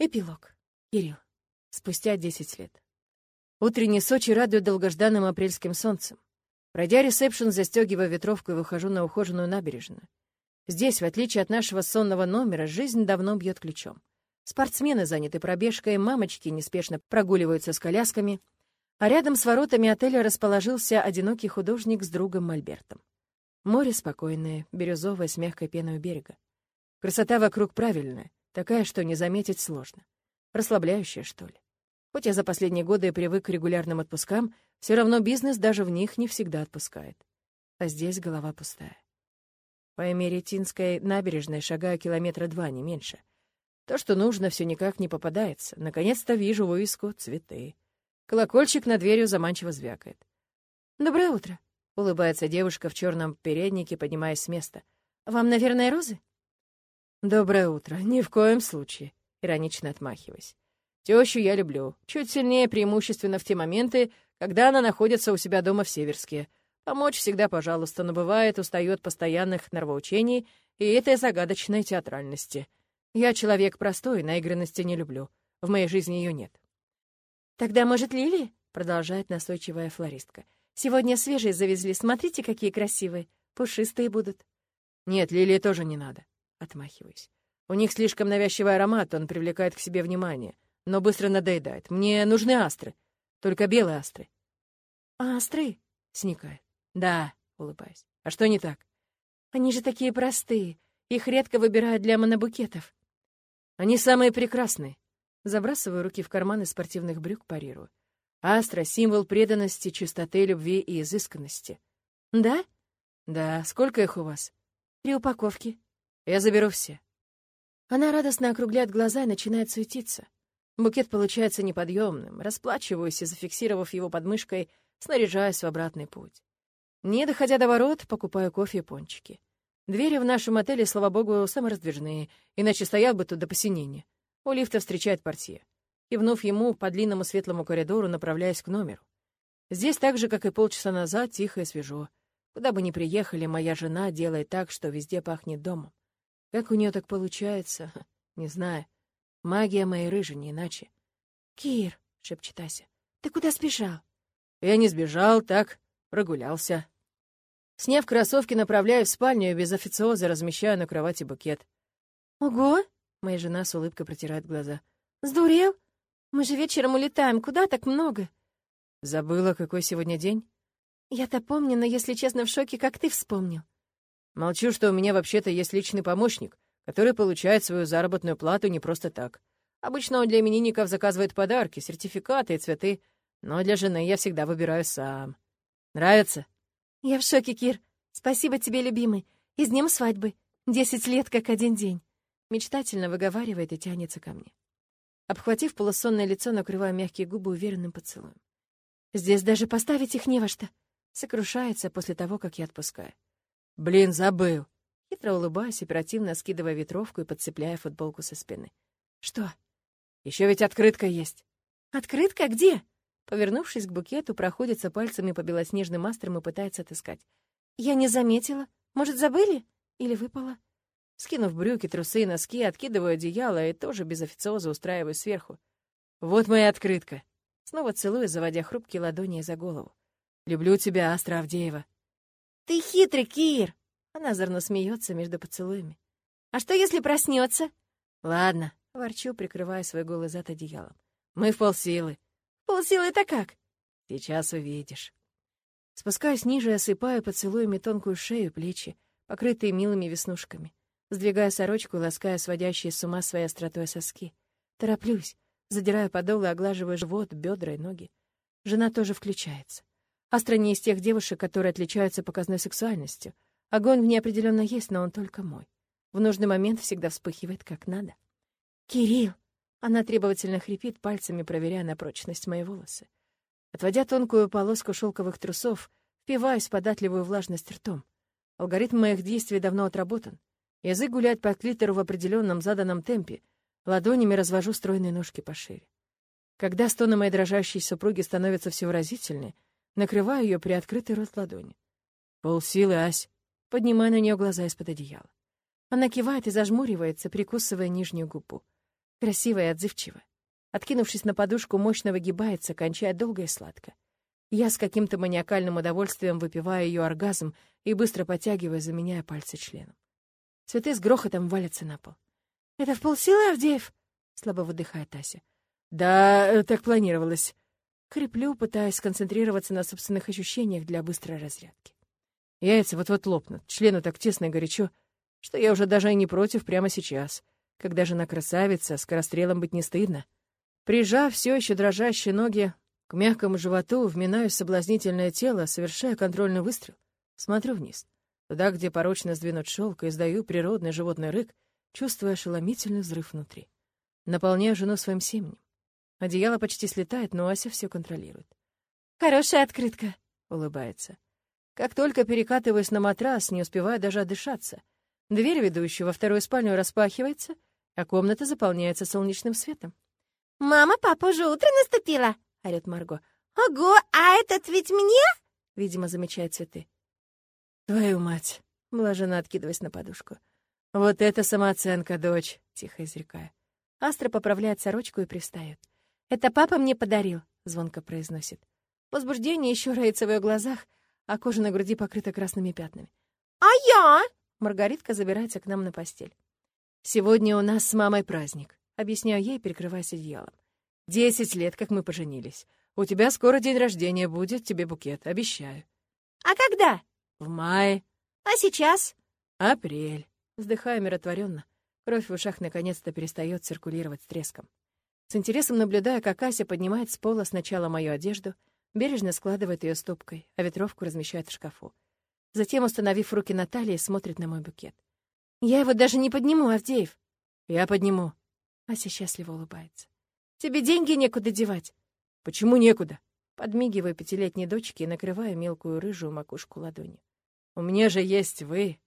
Эпилог. Кирилл. Спустя 10 лет. Утренний Сочи радует долгожданным апрельским солнцем. Пройдя ресепшн, застегивая ветровку и выхожу на ухоженную набережную. Здесь, в отличие от нашего сонного номера, жизнь давно бьет ключом. Спортсмены заняты пробежкой, мамочки неспешно прогуливаются с колясками, а рядом с воротами отеля расположился одинокий художник с другом Мольбертом. Море спокойное, бирюзовое, с мягкой пеной у берега. Красота вокруг правильная, Такая, что не заметить сложно. Расслабляющая, что ли. Хоть я за последние годы и привык к регулярным отпускам, все равно бизнес даже в них не всегда отпускает. А здесь голова пустая. По Эмеретинской набережной шагаю километра два, не меньше. То, что нужно, все никак не попадается. Наконец-то вижу вывеску «Цветы». Колокольчик над дверью заманчиво звякает. «Доброе утро», — улыбается девушка в черном переднике, поднимаясь с места. «Вам, наверное, розы?» «Доброе утро. Ни в коем случае», — иронично отмахиваясь. Тещу я люблю. Чуть сильнее преимущественно в те моменты, когда она находится у себя дома в Северске. Помочь всегда, пожалуйста, но бывает, устает постоянных нервоучений и этой загадочной театральности. Я человек простой, наигранности не люблю. В моей жизни ее нет. «Тогда, может, Лили?» — продолжает настойчивая флористка. «Сегодня свежие завезли. Смотрите, какие красивые. Пушистые будут». «Нет, лилии тоже не надо. Отмахиваюсь. У них слишком навязчивый аромат, он привлекает к себе внимание, но быстро надоедает. Мне нужны астры, только белые астры. «Астры?» — сникает. «Да», — улыбаюсь. «А что не так?» «Они же такие простые. Их редко выбирают для монобукетов». «Они самые прекрасные». Забрасываю руки в карманы спортивных брюк, парирую. Астра — символ преданности, чистоты, любви и изысканности. «Да?» «Да. Сколько их у вас?» «Три упаковки». Я заберу все». Она радостно округляет глаза и начинает суетиться. Букет получается неподъемным. Расплачиваюсь и, зафиксировав его подмышкой, снаряжаюсь в обратный путь. Не доходя до ворот, покупаю кофе и пончики. Двери в нашем отеле, слава богу, самораздвижные, иначе стоял бы тут до посинения. У лифта встречает портье. Кивнув ему по длинному светлому коридору, направляясь к номеру. Здесь так же, как и полчаса назад, тихо и свежо. Куда бы ни приехали, моя жена делает так, что везде пахнет домом. Как у нее так получается? Не знаю. Магия моей рыжи, не иначе. «Кир», — шепчет Ася, — «ты куда сбежал?» Я не сбежал, так прогулялся. Сняв кроссовки, направляю в спальню и без официоза размещаю на кровати букет. «Ого!» — моя жена с улыбкой протирает глаза. «Сдурел? Мы же вечером улетаем. Куда так много?» «Забыла, какой сегодня день?» «Я-то помню, но, если честно, в шоке, как ты вспомнил. Молчу, что у меня вообще-то есть личный помощник, который получает свою заработную плату не просто так. Обычно он для именинников заказывает подарки, сертификаты и цветы, но для жены я всегда выбираю сам. Нравится? Я в шоке, Кир. Спасибо тебе, любимый. И с днем свадьбы. Десять лет, как один день. Мечтательно выговаривает и тянется ко мне. Обхватив полусонное лицо, накрываю мягкие губы уверенным поцелуем. Здесь даже поставить их не во что. Сокрушается после того, как я отпускаю. «Блин, забыл!» Хитро улыбаясь, оперативно скидывая ветровку и подцепляя футболку со спины. «Что?» «Еще ведь открытка есть». «Открытка где?» Повернувшись к букету, проходится пальцами по белоснежным астрам и пытается отыскать. «Я не заметила. Может, забыли? Или выпала?» Скинув брюки, трусы и носки, откидываю одеяло и тоже без официоза устраиваю сверху. «Вот моя открытка!» Снова целую, заводя хрупкие ладони за голову. «Люблю тебя, Астра Авдеева!» «Ты хитрый, Кир!» Она озорно смеется между поцелуями. «А что, если проснется? «Ладно», — ворчу, прикрывая свой голый зад одеялом. «Мы в полсилы». «Полсилы это как?» «Сейчас увидишь». Спускаюсь ниже и осыпаю поцелуями тонкую шею, плечи, покрытые милыми веснушками. Сдвигая сорочку, лаская сводящие с ума своей остротой соски. Тороплюсь, задираю подол и оглаживаю живот, бедра и ноги. Жена тоже включается. Астра не из тех девушек, которые отличаются показной сексуальностью. Огонь в ней определенно есть, но он только мой. В нужный момент всегда вспыхивает как надо. «Кирилл!» Она требовательно хрипит, пальцами проверяя на прочность мои волосы. Отводя тонкую полоску шелковых трусов, впиваюсь в податливую влажность ртом. Алгоритм моих действий давно отработан. Язык гуляет по клитору в определенном заданном темпе. Ладонями развожу стройные ножки пошире. Когда стоны моей дрожащей супруги становятся все выразительнее, Накрываю ее приоткрытый рот ладони. Полсилы, Ась. Поднимаю на нее глаза из-под одеяла. Она кивает и зажмуривается, прикусывая нижнюю губу. красивая и отзывчивая. Откинувшись на подушку, мощно выгибается, кончая долго и сладко. Я с каким-то маниакальным удовольствием выпиваю ее оргазм и быстро подтягиваю, заменяя пальцы членом. Цветы с грохотом валятся на пол. «Это в полсилы, Авдеев?» — слабо выдыхает Ася. «Да, э, так планировалось». Креплю, пытаясь сконцентрироваться на собственных ощущениях для быстрой разрядки. Яйца вот-вот лопнут, члену так тесно и горячо, что я уже даже и не против прямо сейчас, когда жена красавица, скорострелом быть не стыдно. Прижав все еще дрожащие ноги к мягкому животу, вминаю соблазнительное тело, совершая контрольный выстрел. Смотрю вниз. Туда, где порочно сдвинут шелк, и издаю природный животный рык, чувствуя ошеломительный взрыв внутри. Наполняю жену своим семенем. Одеяло почти слетает, но Ася все контролирует. «Хорошая открытка», — улыбается. Как только перекатываюсь на матрас, не успеваю даже отдышаться. Дверь, ведущая во вторую спальню, распахивается, а комната заполняется солнечным светом. «Мама, папа, уже утро наступило!» — орёт Марго. «Ого, а этот ведь мне?» — видимо, замечает цветы. «Твою мать!» — блаженно откидываясь на подушку. «Вот это самооценка, дочь!» — тихо изрекая. Астра поправляет сорочку и пристает. «Это папа мне подарил», — звонко произносит. Возбуждение еще роется в ее глазах, а кожа на груди покрыта красными пятнами. «А я?» — Маргаритка забирается к нам на постель. «Сегодня у нас с мамой праздник», — объясняю ей, прикрываясь одеялом. «Десять лет, как мы поженились. У тебя скоро день рождения будет, тебе букет, обещаю». «А когда?» «В мае». «А сейчас?» «Апрель». Вздыхаю умиротворенно. Кровь в ушах наконец-то перестает циркулировать с треском. С интересом наблюдая, как Ася поднимает с пола сначала мою одежду, бережно складывает ее стопкой, а ветровку размещает в шкафу. Затем, установив руки на талии, смотрит на мой букет. «Я его даже не подниму, Авдеев!» «Я подниму!» Ася счастливо улыбается. «Тебе деньги некуда девать!» «Почему некуда?» Подмигиваю пятилетней дочке и накрываю мелкую рыжую макушку ладонью. «У меня же есть вы!»